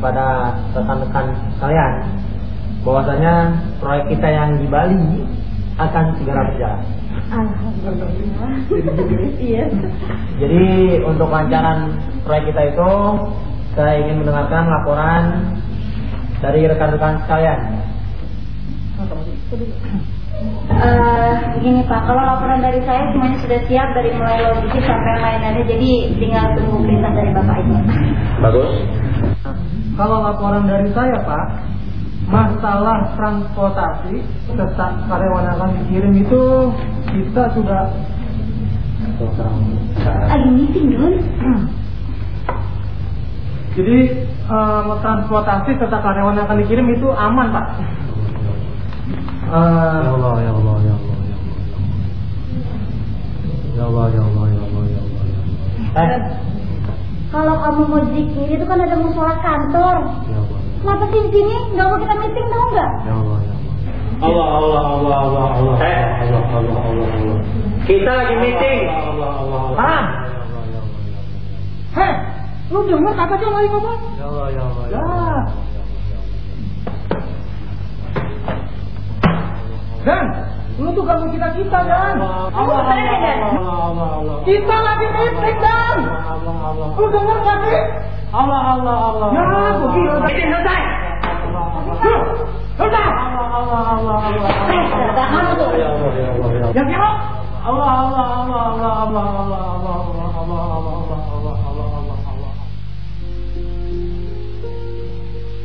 kepada rekan-rekan sekalian bahwasanya proyek kita yang di Bali akan segera berjalan. Alhamdulillah. Iya. Jadi untuk lancaran proyek kita itu saya ingin mendengarkan laporan dari rekan-rekan sekalian. Eh, begini Pak, kalau laporan dari saya semuanya sudah siap dari mulai logistik sampai lain-lainnya, jadi tinggal tunggu perintah dari Bapak itu. Bagus. Kalau laporan dari saya Pak, masalah transportasi serta karyawan yang akan dikirim itu kita sudah Lagi meeting Dun. jadi eh, transportasi serta karyawan yang akan dikirim itu aman Pak. Eh, Ya Allah, ya Allah, ya Allah, ya Allah. Ya Allah, ya Allah, ya Allah, ya Allah, ya Allah. Eh, Kalau kamu mau zikir itu kan ada musola kantor. Ya Allah, Kenapa sih di sini? Gak mau kita meeting tau nggak? ya Allah, ya Allah. Allah Allah Allah Allah Allah. Eh, Allah, Allah, Allah, Allah. kita lagi meeting. Allah, Allah, Allah. Paham? Heh, lu dengar kata dia lagi ngomong? Ya Allah, ya Allah, ya Ya. Allah. Dan, lu tuh ganggu kita kita Dan. Kamu ke mana Dan? Kita lagi meeting Dan. Lu dengar gak sih? Allah, Allah, Allah. Ya, selesai. Ya Allah, ya Allah, ya Allah. Yang kira? Allah, Allah, Allah, Allah, Allah, Allah, Allah, Allah, Allah, Allah, Allah, Allah, Allah, Allah, Allah.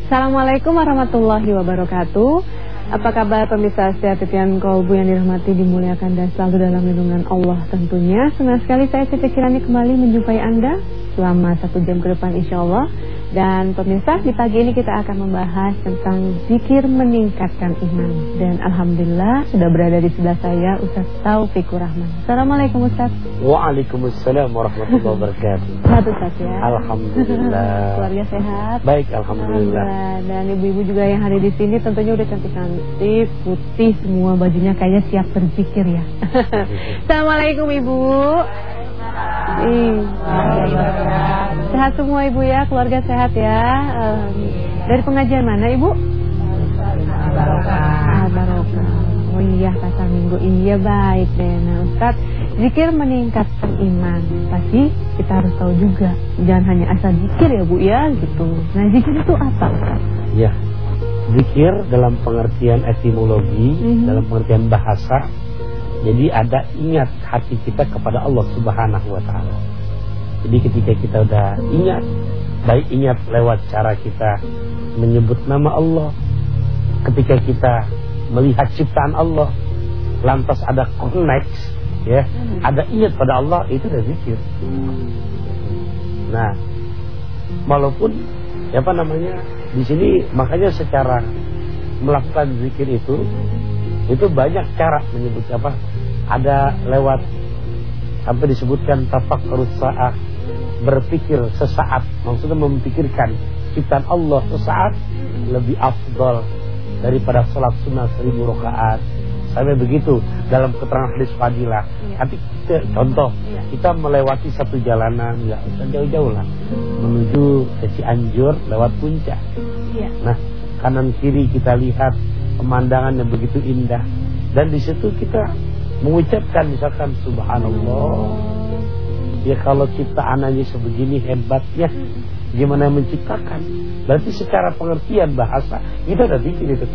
Assalamualaikum warahmatullahi wabarakatuh. Apa kabar pemirsa setia titian kolbu yang dirahmati, dimuliakan dan selalu dalam lindungan Allah tentunya. Senang sekali saya Cece Kirani kembali menjumpai Anda selama satu jam ke depan insya Allah. Dan pemirsa di pagi ini kita akan membahas tentang zikir meningkatkan iman. Dan Alhamdulillah sudah berada di sebelah saya Ustaz Taufikur Rahman. Assalamualaikum Ustaz. Waalaikumsalam warahmatullahi wabarakatuh. Sehat Ustaz ya. Alhamdulillah. Keluarga sehat. Baik, alhamdulillah. Dan ibu-ibu juga yang hadir di sini tentunya udah cantik-cantik, putih semua bajunya kayaknya siap berzikir ya. Assalamualaikum Ibu. Ih, Sehat semua Ibu ya, keluarga sehat ya. Dari pengajian mana Ibu? Ah, Barokah. Oh iya, pasar minggu. Iya baik deh. Nah Ustaz, zikir meningkatkan iman. Pasti kita harus tahu juga. Jangan hanya asal zikir ya Bu ya gitu. Nah zikir itu apa Ustaz? Ya. Zikir dalam pengertian etimologi, Mhm. dalam pengertian bahasa. Jadi ada ingat hati kita kepada Allah Subhanahu wa taala. Jadi ketika kita udah ingat, baik ingat lewat cara kita menyebut nama Allah. Ketika kita melihat ciptaan Allah, lantas ada connect ya, ada ingat pada Allah itu udah zikir. Nah, walaupun ya apa namanya di sini makanya secara melakukan zikir itu itu banyak cara menyebut apa? Ada lewat sampai disebutkan tafakkur saat berpikir sesaat. Maksudnya memikirkan ciptaan Allah sesaat lebih afdol daripada sholat sunnah seribu rakaat. Sampai begitu dalam keterangan hadis fadilah. Tapi kita, contoh kita melewati satu jalanan nggak usah jauh-jauh lah. Menuju ke Cianjur lewat puncak. Iya. Nah, kanan kiri kita lihat pemandangan yang begitu indah dan di situ kita mengucapkan misalkan subhanallah. Ya kalau kita sebegini hebatnya gimana menciptakan? Berarti secara pengertian bahasa kita udah bikin itu.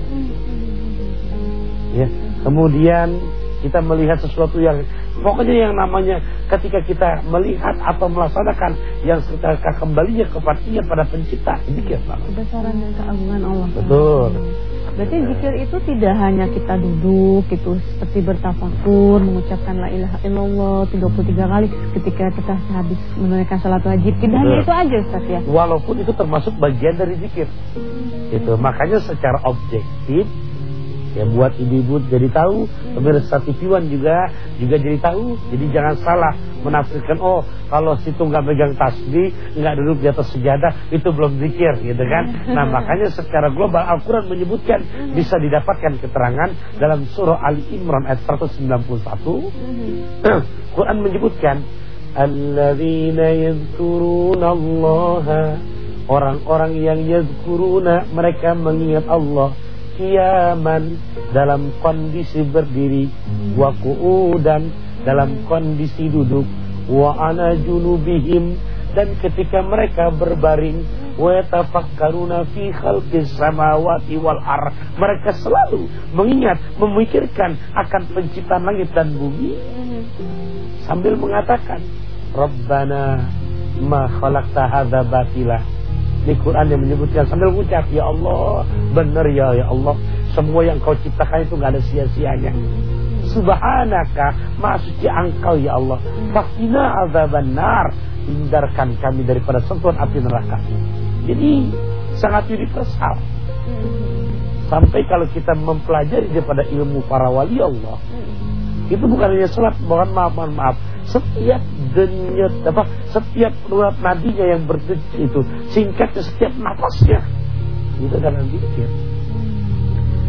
Ya, kemudian kita melihat sesuatu yang pokoknya yang namanya ketika kita melihat atau melaksanakan yang secara kembalinya kepada pada pencipta demikian Pak. Kebesaran dan keagungan Allah. Betul. Berarti zikir itu tidak hanya kita duduk gitu seperti bertafakur, mengucapkan la ilaha illallah 33 kali ketika kita habis menunaikan salat wajib. Tidak hanya itu aja Ustaz ya. Walaupun itu termasuk bagian dari zikir. Itu makanya secara objektif ya buat ibu-ibu jadi tahu, pemirsa TV One juga juga jadi tahu. Jadi jangan salah menafsirkan oh kalau situ nggak megang tasbih, nggak duduk di atas sejadah itu belum zikir gitu kan. Nah, makanya secara global Al-Qur'an menyebutkan bisa didapatkan keterangan dalam surah Ali Imran ayat 191 Quran menyebutkan alladzina yadhkuruna Allah Orang-orang yang yazkuruna mereka mengingat Allah kiaman dalam kondisi berdiri wa qu'udan dalam kondisi duduk wa ana junubihim dan ketika mereka berbaring wa yatafakkaruna fi khalqis samawati wal ar mereka selalu mengingat memikirkan akan penciptaan langit dan bumi. Sambil mengatakan Rabbana ma khalaqta hadza batila. Di Quran yang menyebutkan sambil mengucap ya Allah benar ya ya Allah semua yang kau ciptakan itu nggak ada sia-sianya Subhanaka Maha suci engkau ya Allah. Fakina azaban nar. Hindarkan kami daripada sentuhan api neraka. Jadi sangat universal. Sampai kalau kita mempelajari daripada ilmu para wali Allah Itu bukan hanya sholat Mohon maaf, mohon maaf. Setiap denyut apa Setiap urat nadinya yang berdenyut itu Singkatnya setiap nafasnya. Itu karena zikir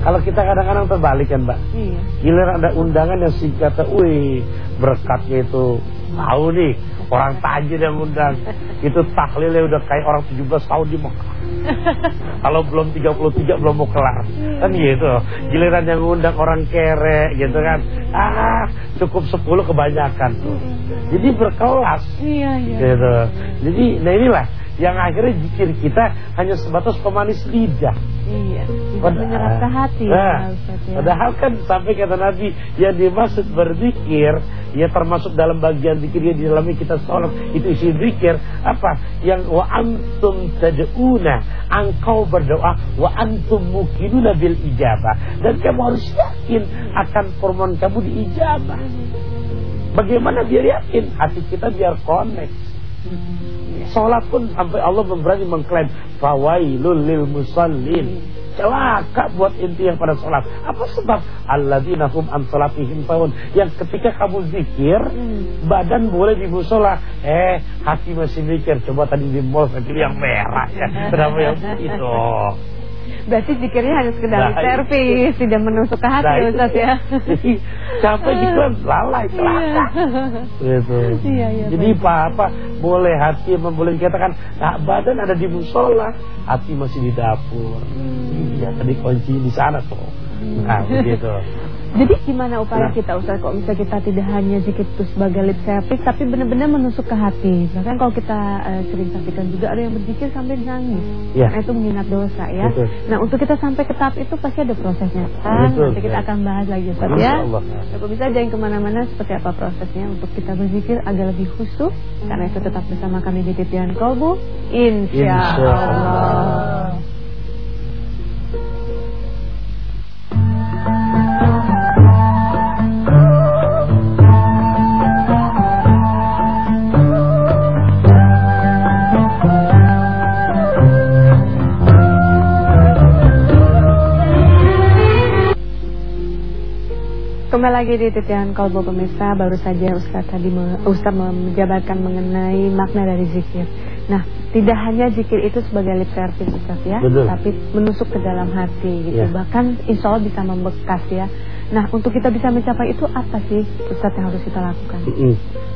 kalau kita kadang-kadang terbalik kan Mbak. Iya. Giliran ada undangan yang singkat Wih berkatnya itu Tahu nih Orang tajir yang undang. Itu tahlilnya udah kayak orang 17 tahun di Mekah. Kalau belum 33 belum mau kelar. Kan gitu. Giliran yang undang orang kere gitu kan. Ah cukup 10 kebanyakan tuh. Jadi berkelas. Iya, iya. gitu. Jadi nah inilah yang akhirnya zikir kita hanya sebatas pemanis lidah. Iya. Tidak menyerap ke hati Nah, ya, Ustaz ya. Padahal kan sampai kata Nabi yang dimaksud berzikir ya termasuk dalam bagian zikir yang di dalamnya kita sholat itu isi zikir apa yang wa antum tad'una engkau berdoa wa antum mukinuna bil ijabah dan kamu harus yakin akan permohonan kamu diijabah. Bagaimana biar yakin hati kita biar connect. Sholat pun sampai Allah berani mengklaim fawailul lil musallin. Celaka buat inti yang pada sholat. Apa sebab? Alladzina hum an sholatihim tahun. Yang ketika kamu zikir, badan boleh di musola. Eh, hati masih mikir. Coba tadi di mall saya pilih yang merah ya. Kenapa yang itu? Berarti zikirnya hanya sekedar Nah, lip service, tidak menusuk ke hati Nah, Ustaz ya. Sampai gitu lalai celaka. Gitu. Iya, iya, Jadi apa-apa boleh hati boleh dikatakan nah, badan ada di musola, hati masih di dapur. Hmm. Iya, tadi kunci di sana tuh. Nah, begitu. Jadi gimana upaya Nah. kita Ustaz kok misalnya kita tidak hanya zikir itu sebagai lip service tapi benar-benar menusuk ke hati. Bahkan kalau kita eh, sering saksikan juga ada yang berzikir sampai nangis. Iya. Nah, itu mengingat dosa ya. Betul. Nah, untuk kita sampai ke tahap itu pasti ada prosesnya. Kan? Betul. Nanti kita akan bahas lagi Ustaz ya. Kalau bisa jangan ke mana-mana seperti apa prosesnya untuk kita berzikir agar lebih khusyuk. Karena itu tetap bersama kami di Titian Kolbu. Insya, Insya Allah. Allah. Kembali lagi di titian kolbo pemirsa baru saja Ustaz tadi me- Ustaz menjabarkan mengenai makna dari zikir. Nah, tidak hanya zikir itu sebagai lip service Ustaz ya, Betul. tapi menusuk ke dalam hati gitu. Ya. Bahkan insya Allah bisa membekas ya. Nah, untuk kita bisa mencapai itu apa sih Ustaz yang harus kita lakukan? Mm-mm.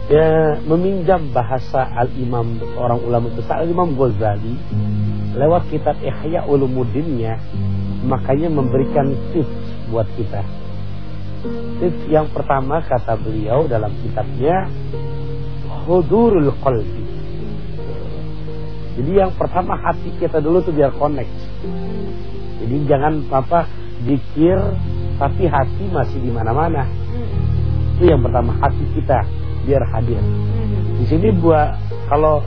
Ya meminjam bahasa al-imam orang ulama besar al-imam Ghazali lewat kitab Ihya Ulumuddinnya makanya memberikan tips buat kita. Tips yang pertama kata beliau dalam kitabnya hudurul qalbi. Jadi yang pertama hati kita dulu tuh biar connect. Jadi jangan apa dikir tapi hati masih di mana-mana. Itu yang pertama hati kita biar hadir. Di sini buat kalau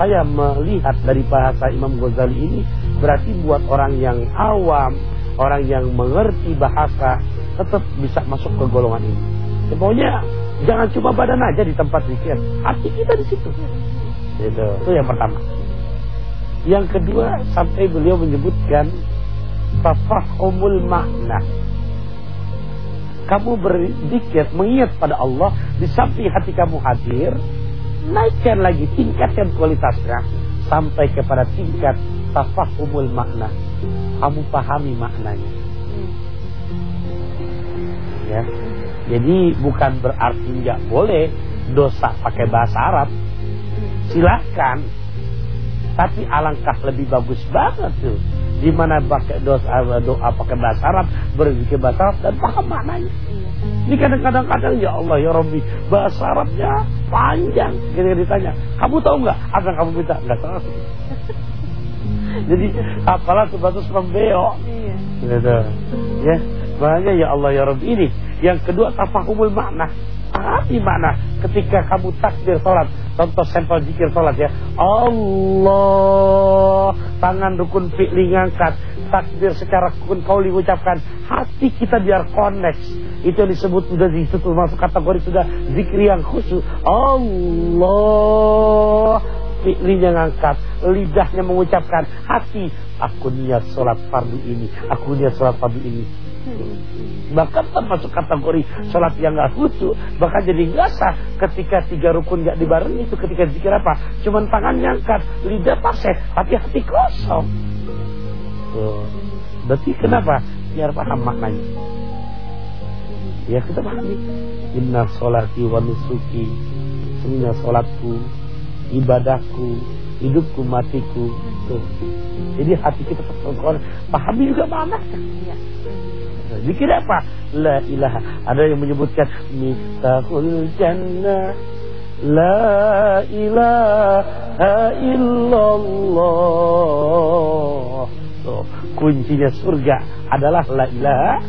saya melihat dari bahasa Imam Ghazali ini berarti buat orang yang awam, orang yang mengerti bahasa tetap bisa masuk ke golongan ini. Ya, pokoknya jangan cuma badan aja di tempat zikir, hati kita di situ. Itu, itu yang pertama. Yang kedua sampai beliau menyebutkan tafahumul makna kamu berzikir mengingat pada Allah di samping hati kamu hadir naikkan lagi tingkatkan kualitasnya sampai kepada tingkat tafahumul makna kamu pahami maknanya ya jadi bukan berarti nggak boleh dosa pakai bahasa Arab silahkan Tapi alangkah lebih bagus banget tuh. Di mana pakai doa, doa pakai bahasa Arab, berzikir bahasa Arab dan paham maknanya. Ini kadang-kadang kadang ya Allah ya Rabbi bahasa Arabnya panjang. Ketika ditanya, kamu tahu nggak apa yang kamu minta? Nggak tahu. Jadi apalah sebatas pembeo. Iya. Gitu. Ya, makanya ya Allah ya Rabbi ini. Yang kedua tafahumul makna. Arti makna ketika kamu takbir sholat Contoh sampel zikir sholat ya Allah Tangan rukun fi'li ngangkat Takbir secara rukun kau diucapkan Hati kita biar connect Itu yang disebut sudah itu masuk kategori sudah zikir yang khusyuk Allah Fi'linya ngangkat Lidahnya mengucapkan Hati Aku niat sholat fardu ini Aku niat sholat fardu ini. Bahkan termasuk kategori sholat yang gak khusyuk Bahkan jadi gak sah ketika tiga rukun gak dibarengi itu ketika zikir apa? Cuman tangan nyangkat, lidah paseh Tapi hati kosong. Tuh. Berarti kenapa? Biar paham maknanya. Ya kita pahami Inna sholati wa nusuki sholatku Ibadahku Hidupku matiku Tuh. Jadi hati kita pahami juga maknanya Zikir apa? La ilaha. Ada yang menyebutkan miftahul jannah. La ilaha illallah. Tuh, kuncinya surga adalah la ilaha.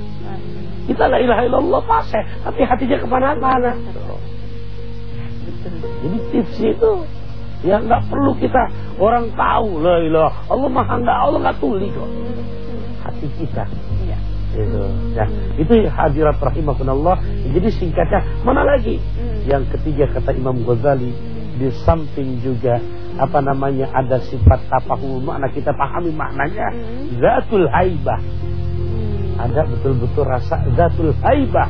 Kita la ilaha illallah paseh, tapi hatinya ke mana-mana. Jadi tips itu ya nggak perlu kita orang tahu la ilaha Allah maha nggak Allah nggak tuli kok hati kita Iya. itu. Nah, itu hadirat rahimakumullah. Jadi singkatnya mana lagi? Yang ketiga kata Imam Ghazali di samping juga apa namanya ada sifat tafahum makna kita pahami maknanya zatul haibah. Ada betul-betul rasa zatul haibah.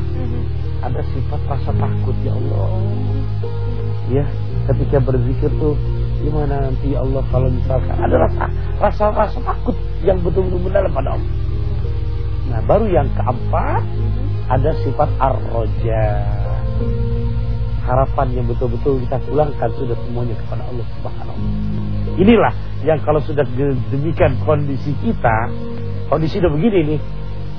Ada sifat rasa takut ya Allah. Ya, ketika berzikir tuh gimana nanti ya Allah kalau misalkan ada rasa rasa rasa takut yang betul-betul mendalam pada Allah. Nah baru yang keempat ada sifat ar-roja. Harapan yang betul-betul kita pulangkan sudah semuanya kepada Allah Subhanahu Inilah yang kalau sudah demikian kondisi kita, kondisi udah begini nih,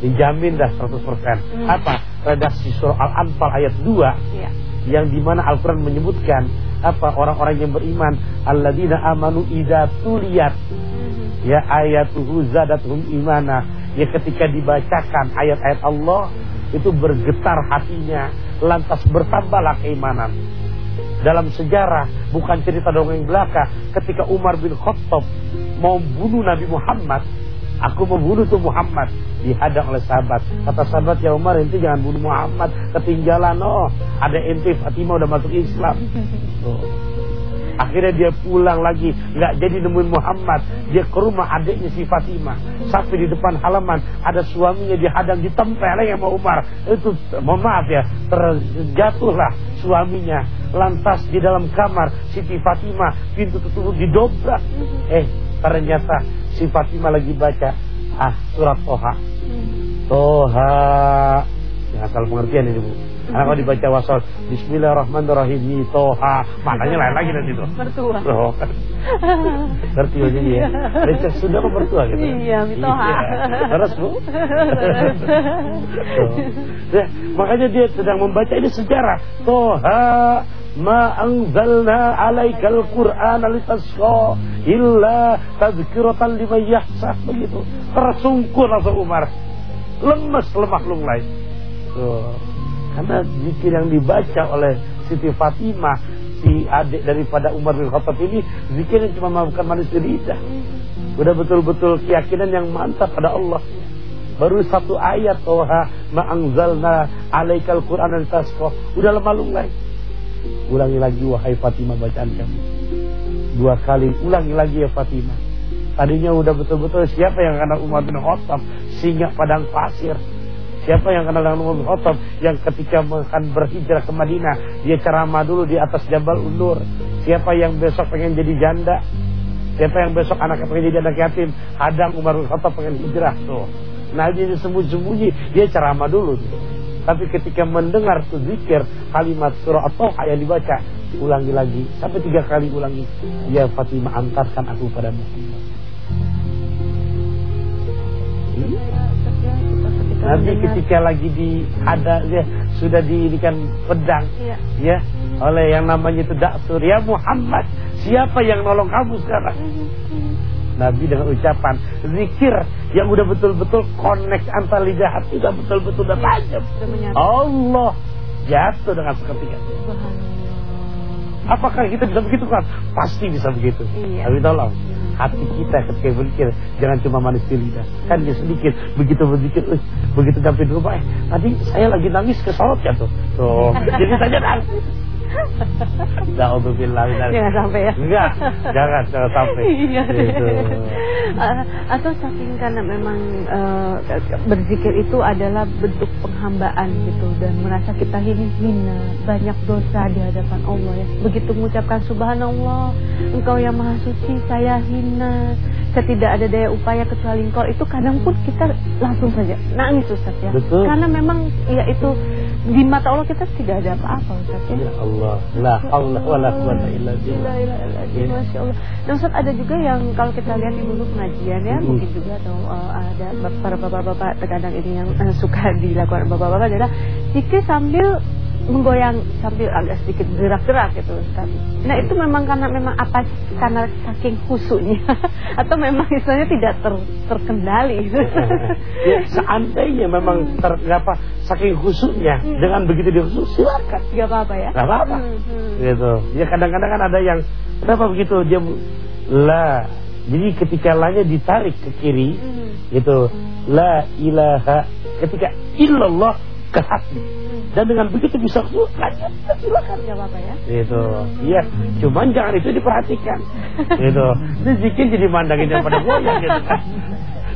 dijamin dah 100%. Apa? Redaksi surah Al-Anfal ayat 2 Iya. yang di mana Al-Quran menyebutkan apa? Orang-orang yang beriman. Alladzina amanu idza tuliyat. Ya ayatuhu zadatuhum imana. Ya ketika dibacakan ayat-ayat Allah itu bergetar hatinya. Lantas bertambahlah keimanan. Dalam sejarah bukan cerita dongeng belaka ketika Umar bin Khattab mau bunuh Nabi Muhammad aku membunuh tuh Muhammad. Dihadang oleh sahabat. Kata sahabat ya Umar ente jangan bunuh Muhammad. Ketinggalan oh. Ada ente Fatimah udah masuk Islam. Tuh. Akhirnya dia pulang lagi. Nggak jadi nemuin Muhammad. Dia ke rumah adiknya si Fatimah. Sampai di depan halaman Ada suaminya dihadang ditempeleng sama Umar. Itu mohon maaf ya Terjatuhlah suaminya. Lantas di dalam kamar Siti Fatimah Pintu tertutup didobrak. Eh ternyata si Fatimah lagi baca Ah surat Toha. Toha. Ya asal pengertian ini bu. Karena kalau dibaca wasol Bismillahirrahmanirrahim Ni Toha. Maknanya lain lagi nanti tuh. Mertua. Oh, Ngerti aja ya Receh sudah apa mertua gitu? Iya, Mitoha. Iya. Terus bu. Ya, Makanya dia sedang membaca ini sejarah. Toha Ma anzalna alaikal Qur'an litasqa illa tazkiratan liman yahsah begitu. Tersungkur langsung Umar. Lemes lemah lunglai. Tuh. Karena zikir yang dibaca oleh Siti Fatimah si adik daripada Umar bin Khattab ini zikirnya cuma melakukan manusia lidah. Udah betul-betul keyakinan yang mantap pada Allah. Baru satu ayat Toha ma'angzalna alaikal Qur'an dan tasqa. Udah lemah lunglai. Ulangi lagi wahai Fatimah bacaan kamu. Dua kali ulangi lagi ya Fatimah. Tadinya udah betul-betul siapa yang kenal Umar bin Khattab singa padang pasir. Siapa yang kenal dengan Umar bin Khattab yang ketika akan berhijrah ke Madinah dia ceramah dulu di atas Jabal Unur. Siapa yang besok pengen jadi janda? Siapa yang besok anaknya pengen jadi anak yatim? Hadang Umar bin Khattab pengen hijrah tuh. Nah dia sembunyi-sembunyi dia ceramah dulu. Tapi ketika mendengar zikir kalimat surah At-Taha yang dibaca, ulangi lagi sampai tiga kali ulangi ya Fatimah antarkan aku pada Muhammad Hmm? Nanti ketika lagi di ada ya sudah diirikan pedang Iya. ya oleh yang namanya itu Daksur ya Muhammad siapa yang nolong kamu sekarang Nabi dengan ucapan zikir yang udah betul-betul connect antara lidah hati udah betul-betul udah tajam. Allah jatuh dengan seketika Apakah kita bisa begitu kan? Pasti bisa begitu. Iya. Tapi tolong hati kita ketika berpikir jangan cuma manis di lidah. Kan dia sedikit begitu berzikir, "Eh, begitu sampai di rumah, eh, tadi saya lagi nangis ke sorot ya tuh. Tuh, jadi saja nangis. Nauzubillah. Jangan sampai ya. Enggak, jangan jangan sampai. Iya. Gitu. Eh, atau saking karena memang eh, berzikir itu adalah bentuk penghambaan gitu dan merasa kita ini hina, banyak dosa di hadapan Allah ya. Begitu mengucapkan subhanallah, engkau yang maha suci, saya hina. Saya tidak ada daya upaya kecuali engkau itu kadang pun kita langsung saja nangis Ustaz ya. Betul. Karena memang ya itu di mata Allah kita tidak ada apa-apa Ustaz ya. Ya Allah, la haula wala quwata illa La billah. illallah, Masya Allah. Nah Ustaz ada juga yang kalau kita lihat di dulu pengajian ya Hmm. Mungkin juga atau uh, ada para bapak-bapak terkadang ini yang uh, suka dilakukan bapak-bapak adalah Zikir sambil menggoyang sambil agak sedikit gerak-gerak gitu Ustaz. Nah itu memang karena memang apa karena saking khusyuknya. Atau memang istilahnya tidak ter- terkendali. Ya, seandainya memang ter, apa saking khusyuknya dengan begitu dia khusyuk silakan. Gak apa-apa ya? Nggak apa-apa. Hmm, hmm. gitu. Ya kadang-kadang kan ada yang kenapa begitu? Dia la. Jadi ketika lanya ditarik ke kiri Hmm. gitu. La ilaha ketika illallah ke hati dan dengan begitu bisa lanya silakan Gak apa-apa ya. Gitu. Iya cuman jangan itu diperhatikan. Gitu. Itu zikir jadi mandangin yang pada goyang gitu kan.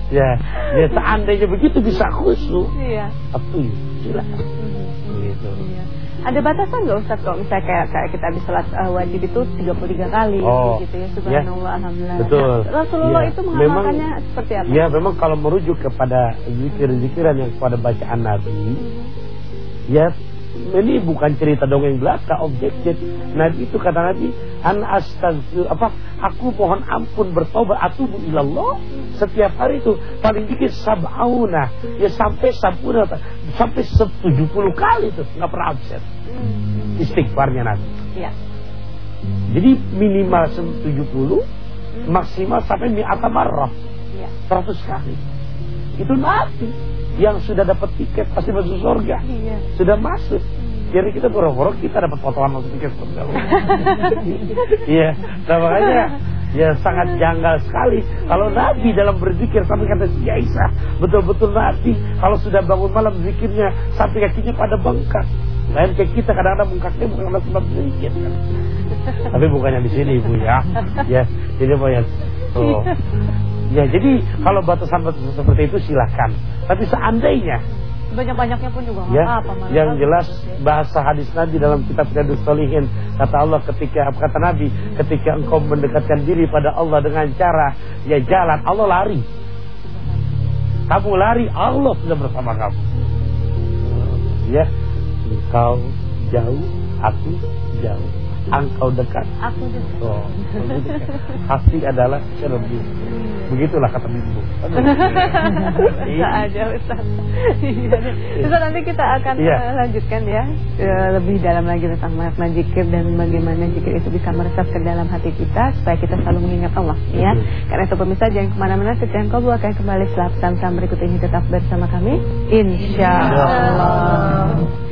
Ya ya seandainya begitu bisa khusyuk. Iya. Up to you silakan Hmm. gitu. Iya. Ada batasan nggak Ustaz kalau misalnya kayak, kayak kita habis sholat eh, wajib itu 33 kali Oh, gitu ya? Subhanallah Alhamdulillah. Betul. Nah, Rasulullah Iya. itu mengamalkannya seperti apa? Ya memang kalau merujuk kepada zikir-zikiran yang kepada bacaan Nabi Ya ini bukan cerita dongeng belaka objektif. Nabi itu kata Nabi an astagfir apa aku mohon ampun bertobat atubu ilallah. Setiap hari itu paling dikit sab'auna. Ya sampai sab'una sampai 70 kali itu nggak pernah absen. Hmm. istighfarnya Nabi. Iya. jadi minimal 70 maksimal sampai mi'ata marrah. Iya. 100 kali. Itu Nabi yang sudah dapat tiket pasti masuk surga. Iya. sudah masuk. Jadi kita boro-boro kita dapat potongan masuk tiket surga. Iya. Nah makanya ya sangat janggal sekali. Kalau Nabi dalam berzikir sampai kata si Aisyah betul-betul Nabi kalau sudah bangun malam zikirnya sampai kakinya pada bengkak. Lain kayak kita kadang-kadang bengkaknya bukan karena sebab zikir. Kan tapi bukannya di sini ibu ya. Ya jadi apa ya? Tuh ya jadi kalau batasan-batasan seperti itu silahkan tapi seandainya Banyak-banyaknya pun juga ya apa-apa malah yang jelas bahasa hadis Nabi dalam kitab Riyadus Solihin kata Allah ketika apa kata Nabi ketika engkau mendekatkan diri pada Allah dengan cara ya jalan Allah lari. Kamu lari Allah sudah bersama kamu. Ya engkau jauh aku jauh. Engkau dekat Aku juga oh, hati adalah cermin begitulah kata bibu Bisa aja Ustaz. Ustaz nanti kita akan eh, lanjutkan ya Lebih dalam lagi tentang makna zikir Dan bagaimana zikir itu bisa meresap ke dalam hati kita Supaya kita selalu mengingat Allah ya. Karena itu pemirsa jangan ke mana-mana Setiap kau akan kembali. Setelah pesan-pesan berikut ini Tetap bersama kami Insya Allah